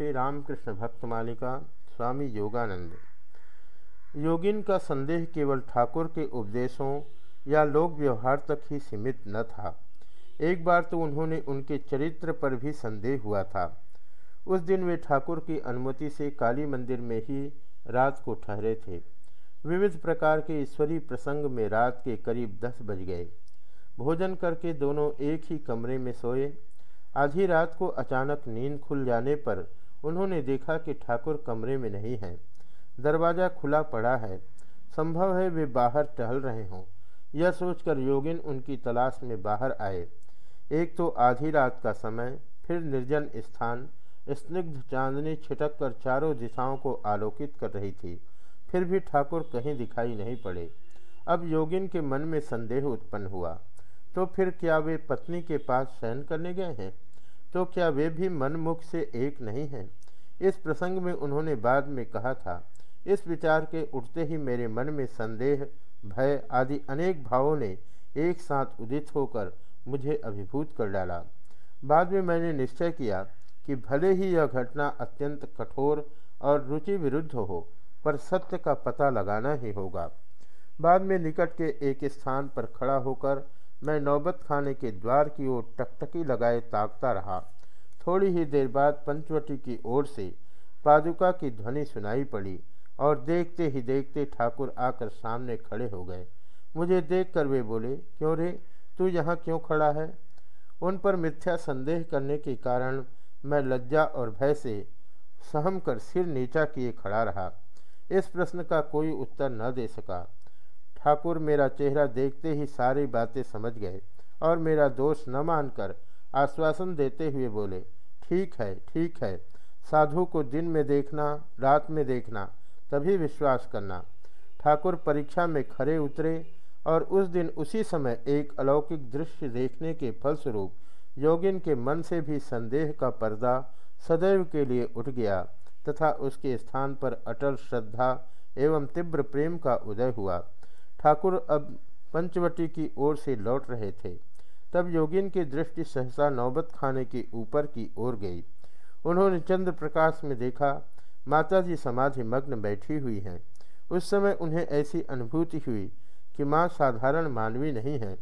श्री रामकृष्ण भक्त मालिका स्वामी योगानंद। योगिन का संदेह केवल ठाकुर के उपदेशों या लोक व्यवहार तक ही सीमित न था। एक बार तो उन्होंने उनके चरित्र पर भी संदेह हुआ था। उस दिन वे ठाकुर की अनुमति से काली मंदिर में ही रात को ठहरे थे। विविध प्रकार के ईश्वरीय प्रसंग में रात के करीब दस बज गए। भोजन करके दोनों एक ही कमरे में सोए। आधी रात को अचानक नींद खुल जाने पर उन्होंने देखा कि ठाकुर कमरे में नहीं हैं। दरवाज़ा खुला पड़ा है। संभव है वे बाहर टहल रहे हों। यह सोचकर योगिन उनकी तलाश में बाहर आए। एक तो आधी रात का समय, फिर निर्जन स्थान। स्निग्ध चांदनी छिटक कर चारों दिशाओं को आलोकित कर रही थी। फिर भी ठाकुर कहीं दिखाई नहीं पड़े। अब योगिन के मन में संदेह उत्पन्न हुआ। तो फिर क्या वे पत्नी के पास शयन करने गए हैं? तो क्या वे भी मनमुख से एक नहीं हैं? इस प्रसंग में उन्होंने बाद में कहा था, इस विचार के उठते ही मेरे मन में संदेह, भय आदि अनेक भावों ने एक साथ उदित होकर मुझे अभिभूत कर डाला। बाद में मैंने निश्चय किया कि भले ही यह घटना अत्यंत कठोर और रुचि विरुद्ध हो, पर सत्य का पता लगाना ही होगा। बाद में निकट के एक स्थान पर खड़ा होकर मैं नौबत खाने के द्वार की ओर टकटकी लगाए ताकता रहा। थोड़ी ही देर बाद पंचवटी की ओर से पादुका की ध्वनि सुनाई पड़ी और देखते ही देखते ठाकुर आकर सामने खड़े हो गए। मुझे देखकर वे बोले, क्यों रे? तू यहाँ क्यों खड़ा है? उन पर मिथ्या संदेह करने के कारण मैं लज्जा और भय से सहम कर सिर नीचा किए खड़ा रहा। इस प्रश्न का कोई उत्तर न दे सका। ठाकुर मेरा चेहरा देखते ही सारी बातें समझ गए और मेरा दोष न मानकर आश्वासन देते हुए बोले, ठीक है ठीक है। साधु को दिन में देखना, रात में देखना, तभी विश्वास करना। ठाकुर परीक्षा में खड़े उतरे और उस दिन उसी समय एक अलौकिक दृश्य देखने के फलस्वरूप योगिन के मन से भी संदेह का पर्दा सदैव के लिए उठ गया तथा उसके स्थान पर अटल श्रद्धा एवं तीव्र प्रेम का उदय हुआ। ठाकुर अब पंचवटी की ओर से लौट रहे थे। तब योगिन की दृष्टि सहसा नौबत खाने के ऊपर की ओर गई। उन्होंने चंद्र प्रकाश में देखा माता जी समाधि मग्न बैठी हुई हैं। उस समय उन्हें ऐसी अनुभूति हुई कि माँ साधारण मानवी नहीं है।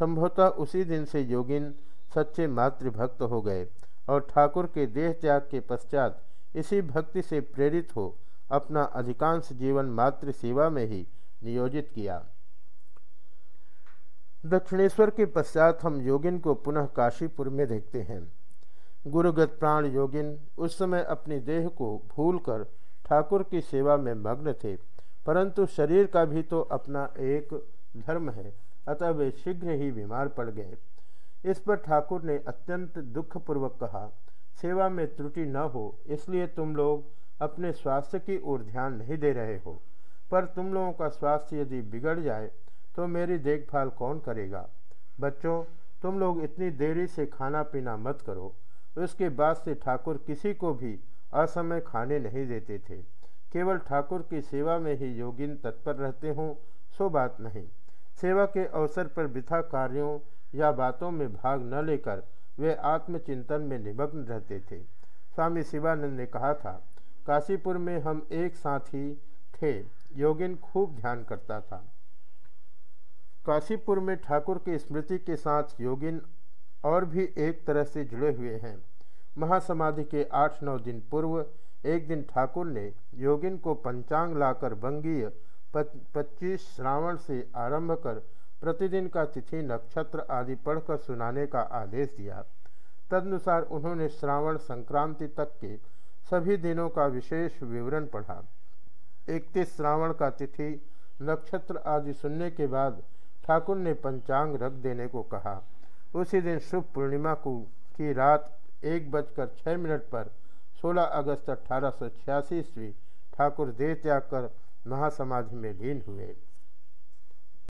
संभवतः उसी दिन से योगिन सच्चे मातृभक्त हो गए और ठाकुर के देह त्याग के पश्चात इसी भक्ति से प्रेरित हो अपना अधिकांश जीवन मातृ सेवा में ही नियोजित किया। दक्षिणेश्वर के पश्चात हम योगिन को पुनः काशीपुर में देखते हैं। गुरुगत प्राण योगिन उस समय अपने देह को भूलकर ठाकुर की सेवा में मग्न थे, परंतु शरीर का भी तो अपना एक धर्म है, अतः वे शीघ्र ही बीमार पड़ गए। इस पर ठाकुर ने अत्यंत दुखपूर्वक कहा, सेवा में त्रुटि न हो, इसलिए तुम लोग अपने स्वास्थ्य की ओर ध्यान नहीं दे रहे हो। पर तुम लोगों का स्वास्थ्य यदि बिगड़ जाए तो मेरी देखभाल कौन करेगा? बच्चों, तुम लोग इतनी देरी से खाना पीना मत करो। उसके बाद से ठाकुर किसी को भी असमय खाने नहीं देते थे। केवल ठाकुर की सेवा में ही योगिन तत्पर रहते हों, सो बात नहीं। सेवा के अवसर पर वृथा कार्यों या बातों में भाग न लेकर वे आत्मचिंतन में निमग्न रहते थे। स्वामी शिवानंद ने कहा था, काशीपुर में हम एक साथ ही थे। योगिन खूब ध्यान करता था। काशीपुर में ठाकुर की स्मृति के साथ योगिन और भी एक तरह से जुड़े हुए हैं। महासमाधि के आठ नौ दिन पूर्व एक दिन ठाकुर ने योगिन को पंचांग लाकर बंगीय पच्चीस श्रावण से आरंभ कर प्रतिदिन का तिथि, नक्षत्र आदि पढ़कर सुनाने का आदेश दिया। तदनुसार उन्होंने श्रावण संक्रांति तक के सभी दिनों का विशेष विवरण पढ़ा। इकतीस श्रावण का तिथि नक्षत्र आदि सुनने के बाद ठाकुर ने पंचांग रख देने को कहा। उसी दिन शुभ पूर्णिमा को की रात एक बजकर छः मिनट पर 16 अगस्त अठारह सौ ईस्वी ठाकुर देह त्याग कर महासमाधि में लीन हुए।